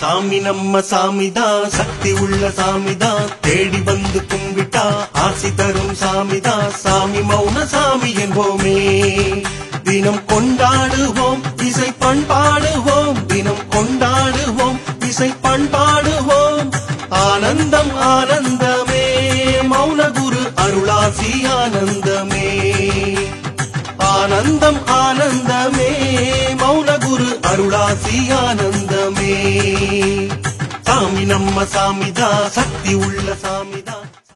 சாமி நம்ம சாமிதா சக்தி உள்ள சாமிதா தேடி வந்து கும்பிட்டா ஆசி தரும் சாமிதா சாமி மௌன சாமி என்போமே. தினம் கொண்டாடுவோம் இசை பண்பாடுவோம் தினம் கொண்டாடுவோம் இசை பண்பாடுவோம். ஆனந்தம் ஆனந்தமே. மௌன குரு அருளாசி ஆனந்தமே. ஆனந்தம் ஆனந்தமே. மௌன குரு அருளாசி ஆனந்தமே. சாமி நம்ம சாமிதா சக்தி உள்ள சாமிதா